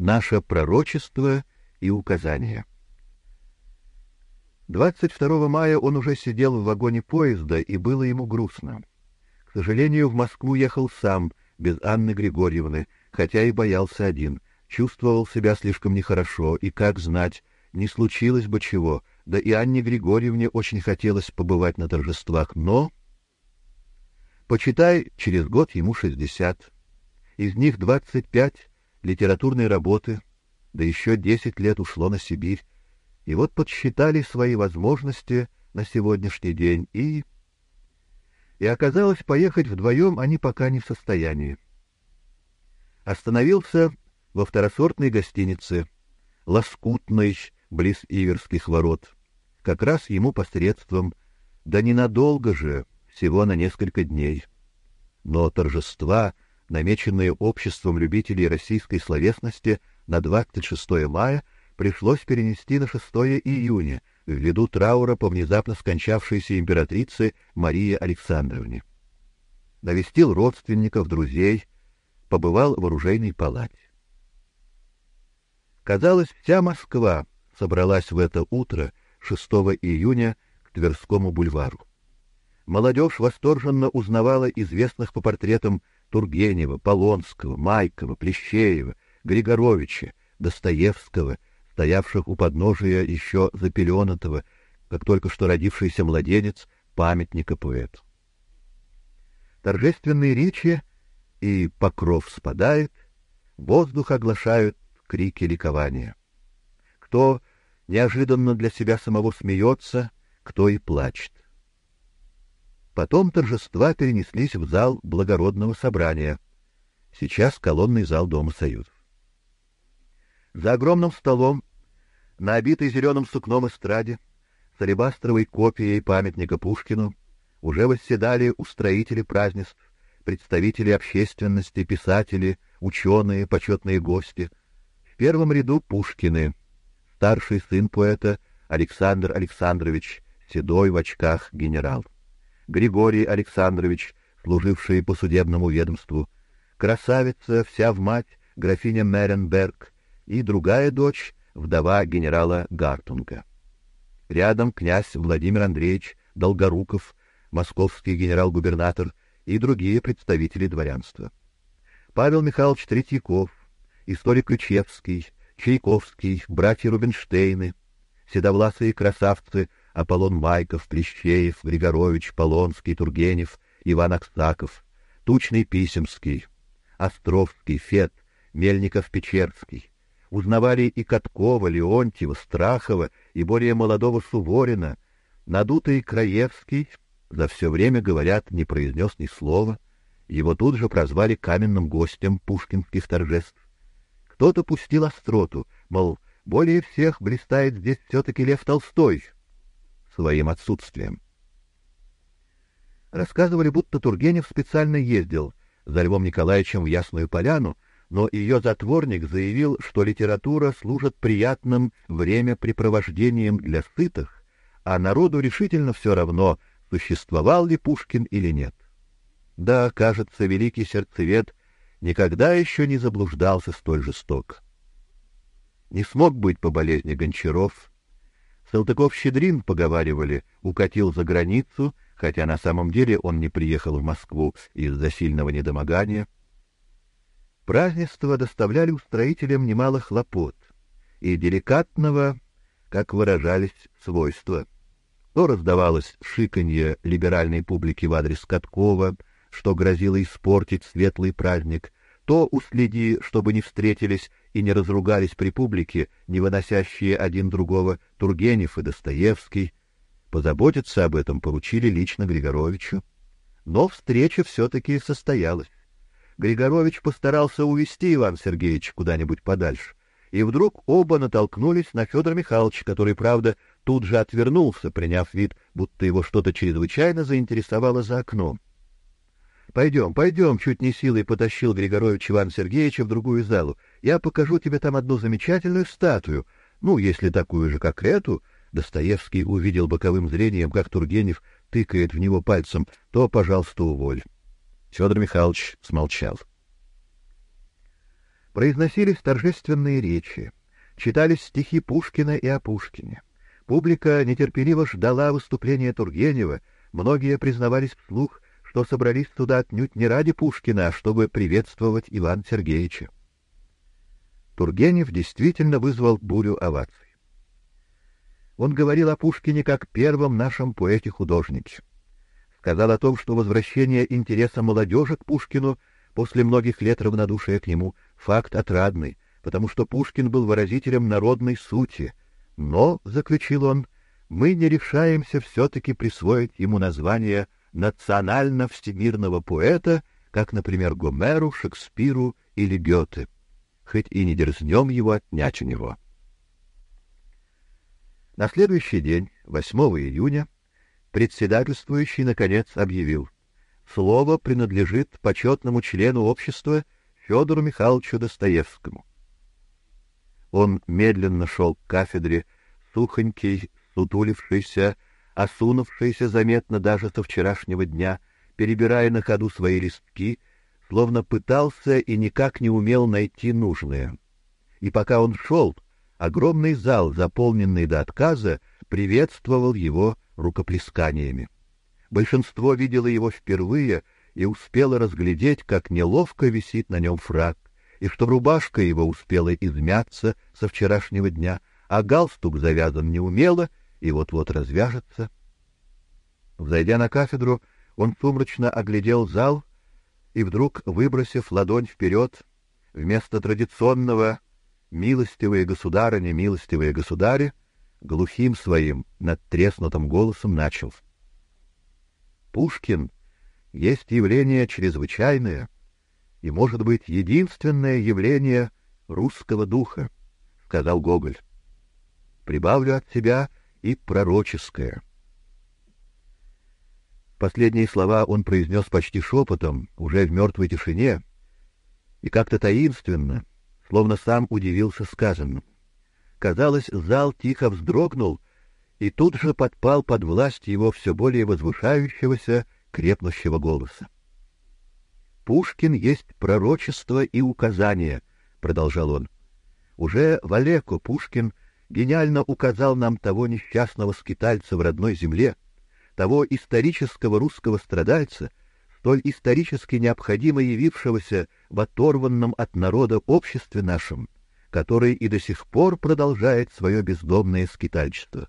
наше пророчество и указание. 22 мая он уже сидел в вагоне поезда, и было ему грустно. К сожалению, в Москву ехал сам, без Анны Григорьевны, хотя и боялся один, чувствовал себя слишком нехорошо, и как знать, не случилось бы чего, да и Анне Григорьевне очень хотелось побывать на торжествах, но... Почитай, через год ему шестьдесят. Из них двадцать пять литературной работы, да еще десять лет ушло на Сибирь. И вот подсчитали свои возможности на сегодняшний день, и... И оказалось, поехать вдвоем они пока не в состоянии. Остановился во второсортной гостинице, лоскутной, близ Иверских ворот, как раз ему посредством, да ненадолго же, всего на несколько дней. Но торжества, намеченные обществом любителей российской словесности на 26 мая, пришлось перенести на 6 июня ввиду траура по внезапно скончавшейся императрице Марии Александровне. Навестил родственников, друзей, побывал в оружейной палате. Казалось, вся Москва собралась в это утро 6 июня к Тверскому бульвару. Молодежь восторженно узнавала известных по портретам Тургенева, Полонского, Майкова, Плещеева, Григоровича, Достоевского, стоявших у подножия еще запеленатого, как только что родившийся младенец, памятника поэту. Торжественные речи и покров спадает, воздух оглашают крики ликования. Кто неожиданно для себя самого смеется, кто и плачет. Потом торжества перенеслись в зал благородного собрания. Сейчас колонный зал Дома Союзов. За огромным столом, на обитой зеленым сукном эстраде, с алебастровой копией памятника Пушкину, уже восседали устроители празднеств, представители общественности, писатели, ученые, почетные гости. В первом ряду Пушкины, старший сын поэта Александр Александрович, седой в очках генерал. Григорий Александрович, служивший по судебному ведомству, красавица вся в мать графиня Меренберг и другая дочь, вдова генерала Гартунга. Рядом князь Владимир Андреевич Долгоруков, московский генерал-губернатор и другие представители дворянства. Павел Михайлович Третьяков, историк Ключевский, Чайковский, братья Рубинштейны, седовласые красавцы Аполлон Майков, Плещеев, Григорович, Полонский, Тургенев, Иван Аксаков, Тучный Писемский, Островский, Фет, Мельников-Печерский. Узнавали и Каткова, Леонтьева, Страхова и более молодого Суворина. Надутый Краевский за все время, говорят, не произнес ни слова. Его тут же прозвали каменным гостем пушкинских торжеств. Кто-то пустил остроту, мол, более всех блистает здесь все-таки Лев Толстой — своим отсутствием. Рассказывали, будто Тургенев специально ездил за Львом Николаевичем в Ясную Поляну, но ее затворник заявил, что литература служит приятным времяпрепровождением для сытых, а народу решительно все равно, существовал ли Пушкин или нет. Да, кажется, великий сердцевед никогда еще не заблуждался столь жестоко. Не смог быть по болезни Гончаров, Салтыков-Щедрин, поговаривали, укатил за границу, хотя на самом деле он не приехал в Москву из-за сильного недомогания. Празднества доставляли устроителям немало хлопот и деликатного, как выражались, свойства. То раздавалось шиканье либеральной публики в адрес Каткова, что грозило испортить светлый праздник, то уследи, чтобы не встретились и не разругались при публике, не выносящие один другого Тургенев и Достоевский. Позаботиться об этом поручили лично Григоровичу. Но встреча все-таки состоялась. Григорович постарался увести Иван Сергеевича куда-нибудь подальше. И вдруг оба натолкнулись на Федора Михайловича, который, правда, тут же отвернулся, приняв вид, будто его что-то чрезвычайно заинтересовало за окном. Пойдем, пойдем, чуть не силой потащил Григорович Иван Сергеевича в другую залу. Я покажу тебе там одну замечательную статую. Ну, если такую же, как эту, Достоевский увидел боковым зрением, как Тургенев тыкает в него пальцем, то, пожалуйста, уволь. Федор Михайлович смолчал. Произносились торжественные речи, читались стихи Пушкина и о Пушкине. Публика нетерпеливо ждала выступления Тургенева, многие признавались вслух, что собрались туда отнюдь не ради Пушкина, а чтобы приветствовать Ивана Сергеевича. Тургенев действительно вызвал бурю оваций. Он говорил о Пушкине как первом нашем поэте-художнике. Сказал о том, что возвращение интереса молодежи к Пушкину после многих лет равнодушия к нему факт отрадный, потому что Пушкин был выразителем народной сути. Но, заключил он, мы не решаемся все-таки присвоить ему название национально-всемирного поэта, как, например, Гомеру, Шекспиру или Гёте, хоть и не дерзнем его отнять у него. На следующий день, 8 июня, председательствующий наконец объявил: слово принадлежит почетному члену общества Федору Михайловичу Достоевскому. Он медленно шел к кафедре, сухонький, сутулившийся, осунувшийся заметно даже со вчерашнего дня, перебирая на ходу свои листки, словно пытался и никак не умел найти нужное. И пока он шел, огромный зал, заполненный до отказа, приветствовал его рукоплесканиями. Большинство видело его впервые и успело разглядеть, как неловко висит на нем фрак, и что рубашка его успела измяться со вчерашнего дня, а галстук завязан неумело и вот-вот развяжется. Взойдя на кафедру, он сумрачно оглядел зал и вдруг, выбросив ладонь вперед, вместо традиционного «Милостивые государыни, милостивые государи», глухим своим надтреснутым голосом начал. «Пушкин есть явление чрезвычайное и, может быть, единственное явление русского духа», — сказал Гоголь. «Прибавлю от себя и пророческое». Последние слова он произнес почти шепотом, уже в мертвой тишине, и как-то таинственно, словно сам удивился сказанному. Казалось, зал тихо вздрогнул и тут же подпал под власть его все более возвышающегося, крепнущего голоса. Пушкин есть пророчество и указание, продолжал он. Уже в Олеко Пушкин гениально указал нам того несчастного скитальца в родной земле, того исторического русского страдальца, столь исторически необходимо явившегося в оторванном от народа обществе нашем, который и до сих пор продолжает свое бездомное скитальчество.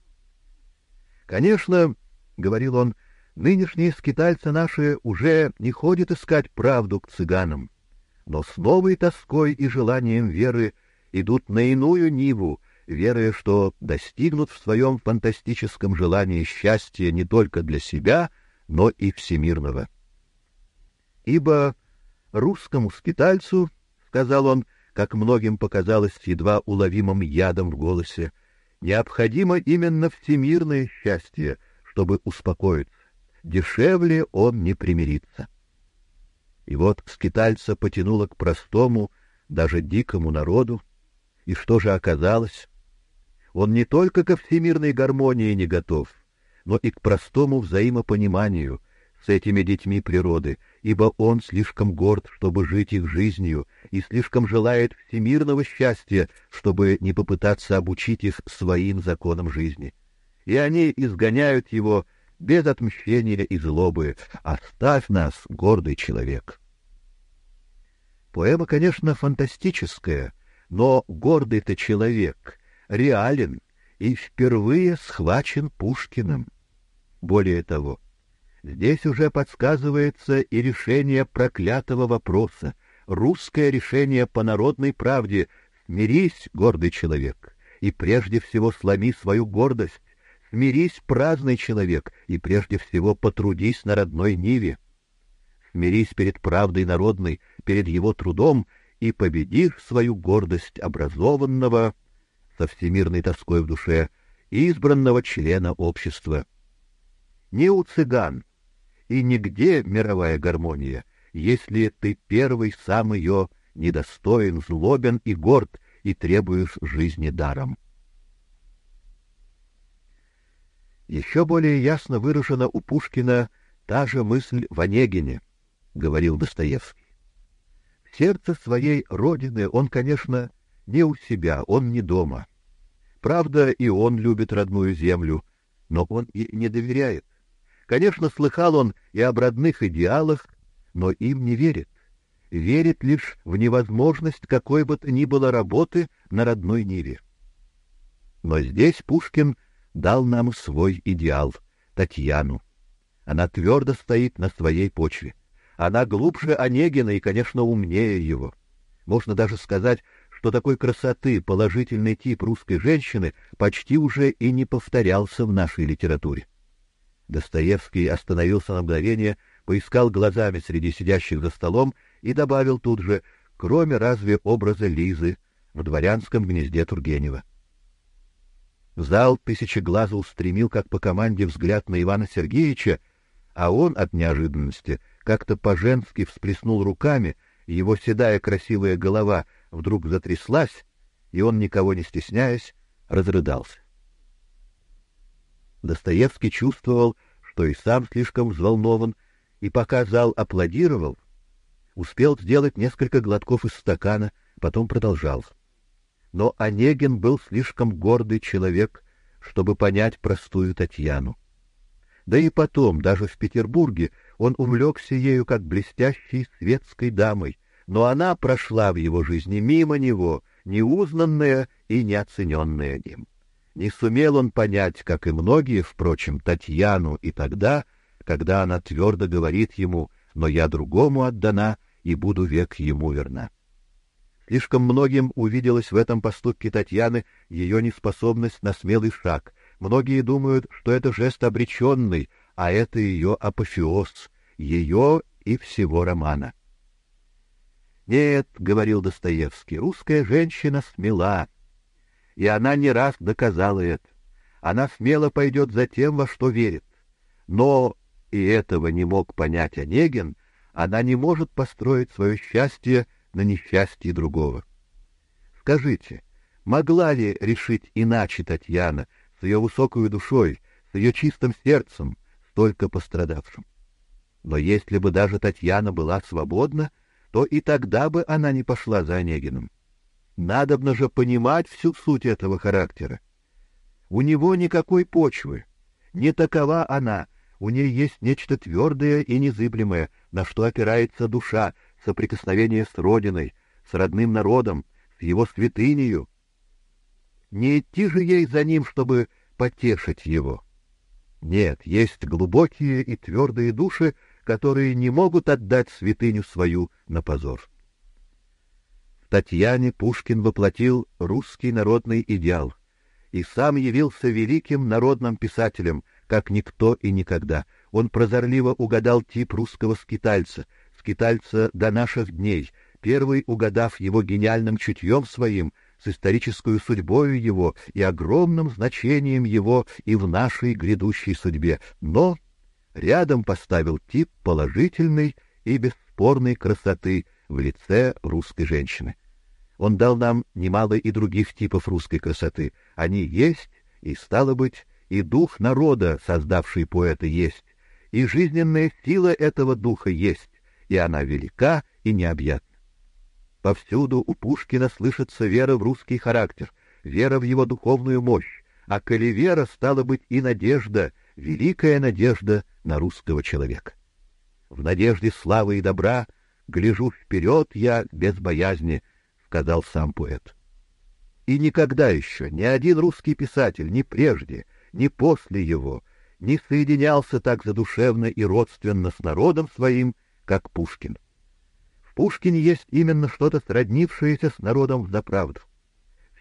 Конечно, говорил он, нынешние скитальцы наши уже не ходят искать правду к цыганам, но с новой тоской и желанием веры идут на иную ниву, веруя, что достигнут в своем фантастическом желании счастья не только для себя, но и всемирного. Ибо русскому скитальцу, сказал он, как многим показалось едва уловимым ядом в голосе, необходимо именно всемирное счастье, чтобы успокоиться. Дешевле он не примирится. И вот скитальца потянуло к простому, даже дикому народу, и что же оказалось? Он не только ко всемирной гармонии не готов, но и к простому взаимопониманию с этими детьми природы, ибо он слишком горд, чтобы жить их жизнью, и слишком желает всемирного счастья, чтобы не попытаться обучить их своим законам жизни. И они изгоняют его без отмщения и злобы. Оставь нас, гордый человек. Поэма, конечно, фантастическая, но гордый-то человек реален и впервые схвачен Пушкиным. Более того, здесь уже подсказывается и решение проклятого вопроса, русское решение по народной правде «Смирись, гордый человек, и прежде всего сломи свою гордость, смирись, праздный человек, и прежде всего потрудись на родной ниве. Смирись перед правдой народной, перед его трудом, и победишь свою гордость образованного, со всемирной тоской в душе, избранного члена общества. Не у цыган и нигде мировая гармония, если ты первый сам ее недостоин, злобен и горд и требуешь жизни даром. Еще более ясно выражена у Пушкина та же мысль в Онегине, говорил Достоевский. сердце своей родины он, конечно, не у себя, он не дома. Правда, и он любит родную землю, но он и не доверяет. Конечно, слыхал он и об родных идеалах, но им не верит. Верит лишь в невозможность какой бы то ни было работы на родной ниве. Но здесь Пушкин дал нам свой идеал Татьяну. Она твердо стоит на своей почве. Она глубже Онегина и, конечно, умнее его. Можно даже сказать, что такой красоты положительный тип русской женщины почти уже и не повторялся в нашей литературе. Достоевский остановился на мгновение, поискал глазами среди сидящих за столом и добавил тут же: "Кроме разве образа Лизы в дворянском гнезде Тургенева". Зал тысячеглазо устремил, как по команде, взгляд на Ивана Сергеевича, а он от неожиданности как-то по-женски всплеснул руками, его седая красивая голова вдруг затряслась, и он, никого не стесняясь, разрыдался. Достоевский чувствовал, что и сам слишком взволнован, и пока зал аплодировал, успел сделать несколько глотков из стакана, потом продолжал. Но Онегин был слишком гордый человек, чтобы понять простую Татьяну. Да и потом, даже в Петербурге, он увлекся ею как блестящей светской дамой, но она прошла в его жизни мимо него, неузнанная и неоцененная им. Не сумел он понять, как и многие, впрочем, Татьяну и тогда, когда она твердо говорит ему: "Но я другому отдана и буду век ему верна". Слишком многим увиделось в этом поступке Татьяны ее неспособность на смелый шаг, Многие думают, что это жест обреченный, а это ее апофеоз, ее и всего романа. Нет, говорил Достоевский, русская женщина смела, и она не раз доказала это. Она смело пойдет за тем, во что верит. Но и этого не мог понять Онегин, она не может построить свое счастье на несчастье другого. Скажите, могла ли решить иначе Татьяна, с ее высокой душой, с ее чистым сердцем, столько пострадавшим. Но если бы даже Татьяна была свободна, то и тогда бы она не пошла за Онегиным. Надобно же понимать всю суть этого характера. У него никакой почвы, не такова она, у ней есть нечто твердое и незыблемое, на что опирается душа, соприкосновение с родиной, с родным народом, с его святынею, не идти же ей за ним, чтобы потешить его. Нет, есть глубокие и твердые души, которые не могут отдать святыню свою на позор. В Татьяне Пушкин воплотил русский народный идеал и сам явился великим народным писателем, как никто и никогда. Он прозорливо угадал тип русского скитальца, скитальца до наших дней, первый угадав его гениальным чутьем своим, с исторической судьбой его и огромным значением его и в нашей грядущей судьбе, но рядом поставил тип положительной и бесспорной красоты в лице русской женщины. Он дал нам немало и других типов русской красоты. Они есть, и стало быть, и дух народа, создавший поэта, есть, и жизненная сила этого духа есть, и она велика и необъятна. Повсюду у Пушкина слышится вера в русский характер, вера в его духовную мощь, а коли вера стала быть и надежда, великая надежда на русского человека. В надежде славы и добра гляжу вперед я без боязни, сказал сам поэт. И никогда еще ни один русский писатель, ни прежде, ни после его, не соединялся так задушевно и родственно с народом своим, как Пушкин. В Пушкине есть именно что-то сроднившееся с народом в заправду.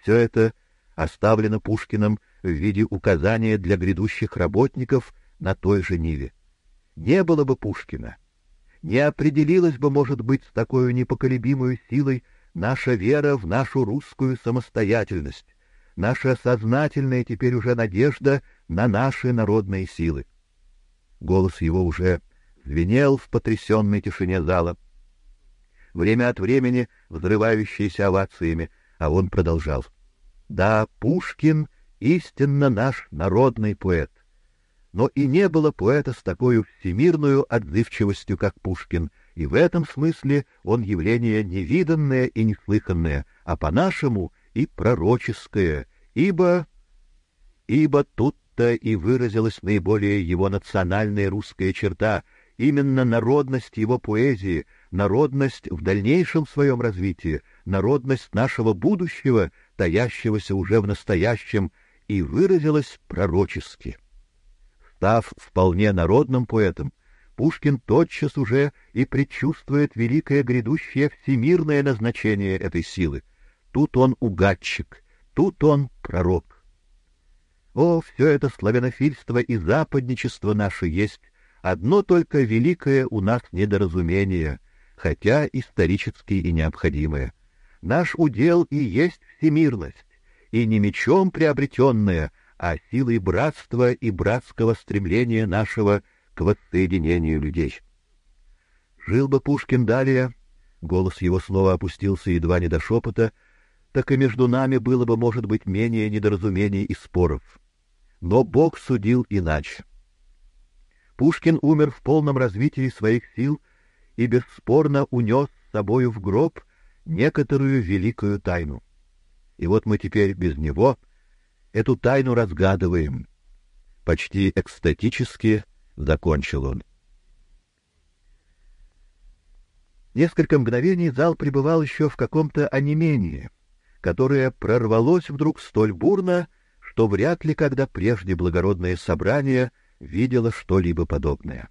Все это оставлено Пушкиным в виде указания для грядущих работников на той же ниве. Не было бы Пушкина, не определилась бы, может быть, с такой непоколебимой силой наша вера в нашу русскую самостоятельность, наша сознательная теперь уже надежда на наши народные силы. Голос его уже звенел в потрясенной тишине зала время от времени взрывающиеся овациями, а он продолжал: "Да, Пушкин истинно наш народный поэт. Но и не было поэта с такой всемирной отзывчивостью, как Пушкин, и в этом смысле он явление невиданное и неслыханное, а по-нашему и пророческое, ибо ибо тут-то и выразилась наиболее его национальная русская черта, именно народность его поэзии, народность в дальнейшем своем развитии, народность нашего будущего, таящегося уже в настоящем, и выразилась пророчески. Став вполне народным поэтом, Пушкин тотчас уже и предчувствует великое грядущее всемирное назначение этой силы. Тут он угадчик, тут он пророк. О, все это славянофильство и западничество наше есть одно только великое у нас недоразумение, хотя исторически и необходимое. Наш удел и есть всемирность, и не мечом приобретенная, а силой братства и братского стремления нашего к воссоединению людей. Жил бы Пушкин далее, голос его снова опустился едва не до шепота, так и между нами было бы, может быть, менее недоразумений и споров. Но Бог судил иначе. Пушкин умер в полном развитии своих сил и бесспорно унес с собою в гроб некоторую великую тайну. И вот мы теперь без него эту тайну разгадываем. Почти экстатически закончил он. Несколько мгновений зал пребывал еще в каком-то онемении, которое прорвалось вдруг столь бурно, что вряд ли когда прежде благородное собрание видело что-либо подобное.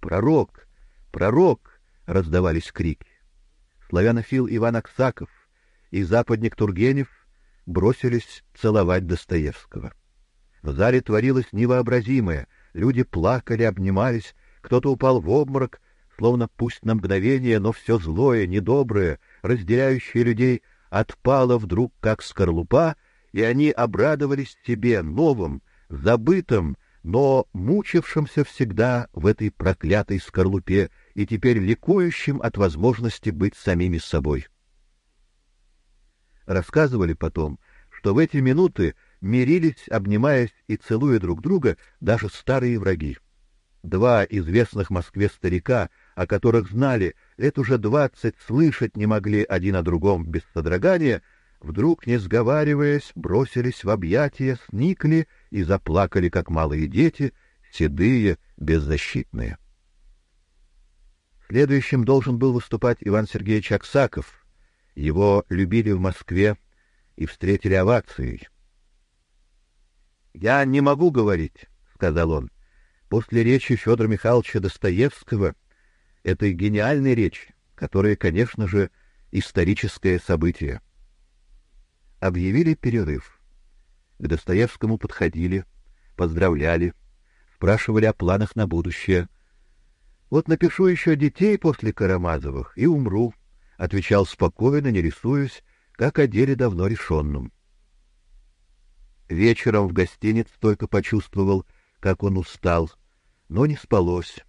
Пророк, пророк, раздавались крики. Славянофил Иван Аксаков и западник Тургенев бросились целовать Достоевского. В зале творилось невообразимое — Люди плакали, обнимались, кто-то упал в обморок, словно пусть на мгновение, но все злое, недоброе, разделяющее людей, отпало вдруг как скорлупа, и они обрадовались себе новым, забытым, но мучившимся всегда в этой проклятой скорлупе и теперь ликующим от возможности быть самими собой. Рассказывали потом, что в эти минуты мирились, обнимаясь и целуя друг друга, даже старые враги. Два известных Москве старика, о которых знали, лет уже двадцать слышать не могли один о другом без содрогания, вдруг, не сговариваясь, бросились в объятия, сникли и заплакали, как малые дети, седые, беззащитные. Следующим должен был выступать Иван Сергеевич Аксаков. Его любили в Москве и встретили овацией. Я не могу говорить, сказал он. После речи Федора Михайловича Достоевского, этой гениальной речи, которая, конечно же, историческое событие. Объявили перерыв. К Достоевскому подходили, поздравляли, спрашивали о планах на будущее. Вот напишу еще детей после Карамазовых и умру, отвечал спокойно, не рисуясь, как о деле давно решенном. Вечером в гостинице только почувствовал, как он устал, но не спалось.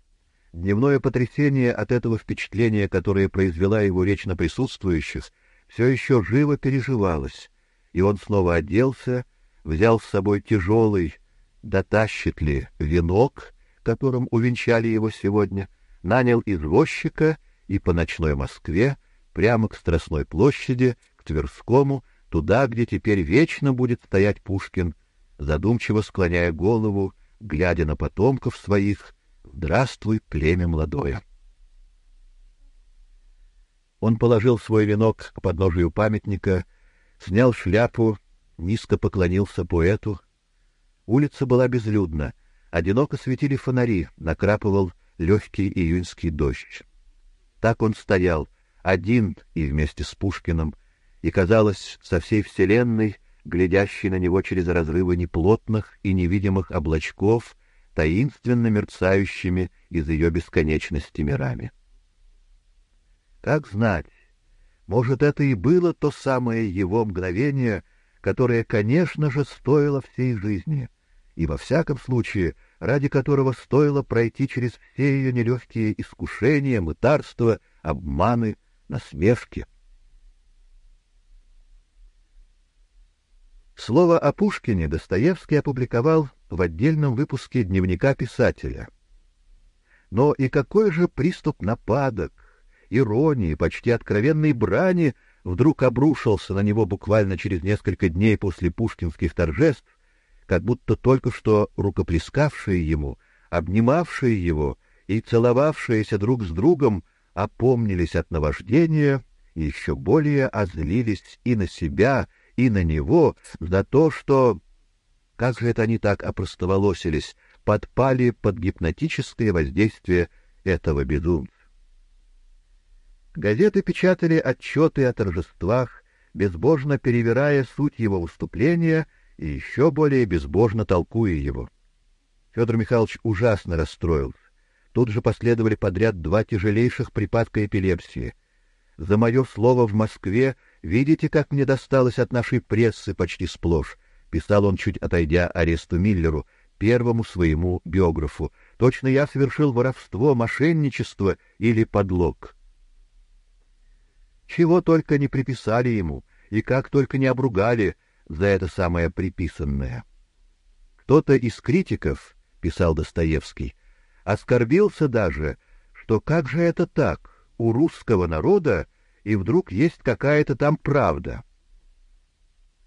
Дневное потрясение от этого впечатления, которое произвела его речь на присутствующих, все еще живо переживалось, и он снова оделся, взял с собой тяжелый, дотащит ли, венок, которым увенчали его сегодня, нанял извозчика и по ночной Москве прямо к Страстной площади, к Тверскому, туда, где теперь вечно будет стоять Пушкин, задумчиво склоняя голову, глядя на потомков своих, здравствуй, племя молодое. Он положил свой венок к подножию памятника, снял шляпу, низко поклонился поэту. Улица была безлюдна, одиноко светили фонари, накрапывал легкий июньский дождь. Так он стоял, один и вместе с Пушкиным, и казалось со всей вселенной, глядящей на него через разрывы неплотных и невидимых облачков, таинственно мерцающими из ее бесконечности мирами. Как знать, может, это и было то самое его мгновение, которое, конечно же, стоило всей жизни, и во всяком случае, ради которого стоило пройти через все ее нелегкие искушения, мытарства, обманы, насмешки. Слово о Пушкине Достоевский опубликовал в отдельном выпуске дневника писателя. но и какой же приступ нападок, иронии, почти откровенной брани вдруг обрушился на него буквально через несколько дней после пушкинских торжеств, как будто только что рукоплескавшие ему, обнимавшие его и целовавшиеся друг с другом опомнились от наваждения и еще более озлились и на себя, и на него за то, что как же это они так опростоволосились, подпали под гипнотическое воздействие этого безумца. Газеты печатали отчеты о торжествах, безбожно перевирая суть его выступления и еще более безбожно толкуя его. Федор Михайлович ужасно расстроился. Тут же последовали подряд два тяжелейших припадка эпилепсии. За мое слово в Москве видите, как мне досталось от нашей прессы почти сплошь писал он, чуть отойдя аресту Миллеру, первому своему биографу. Точно я совершил воровство, мошенничество или подлог. Чего только не приписали ему, и как только не обругали за это самое приписанное. Кто-то из критиков, писал Достоевский, оскорбился даже, что как же это так, у русского народа и вдруг есть какая-то там правда.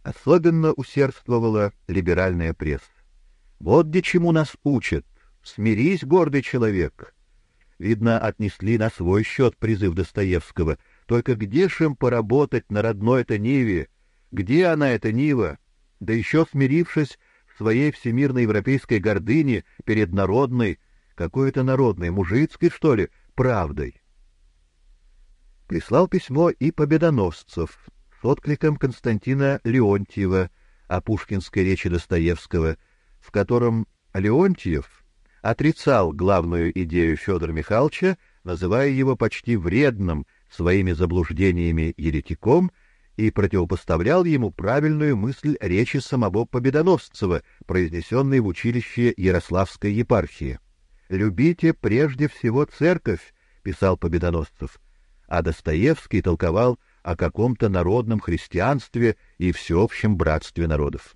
Особенно усердствовала либеральная пресса. Вот где чему нас учат. Смирись, гордый человек. Видно, отнесли на свой счет призыв Достоевского. Только где ж им поработать на родной-то Ниве? Где она, эта Нива? Да еще смирившись в своей всемирной европейской гордыне перед народной, какой-то народной, мужицкой, что ли, правдой. Прислал письмо и Победоносцев, с откликом Константина Леонтьева о пушкинской речи Достоевского, в котором Леонтьев отрицал главную идею Федора Михайловича, называя его почти вредным своими заблуждениями еретиком и противопоставлял ему правильную мысль речи самого Победоносцева, произнесенной в училище Ярославской епархии. «Любите прежде всего церковь», — писал Победоносцев, а Достоевский толковал о каком-то народном христианстве и всеобщем братстве народов.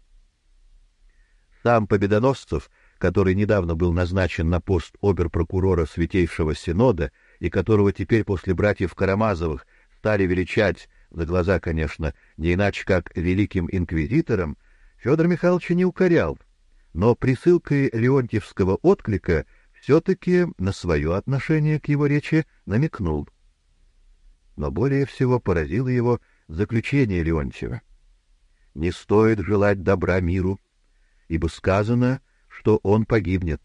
Сам Победоносцев, который недавно был назначен на пост обер-прокурора Святейшего Синода и которого теперь после братьев Карамазовых стали величать, за глаза, конечно, не иначе как великим инквизитором, Федор Михайлович не укорял, но присылкой Леонтьевского отклика все-таки на свое отношение к его речи намекнул но более всего поразило его заключение Леонтьева. Не стоит желать добра миру, ибо сказано, что он погибнет.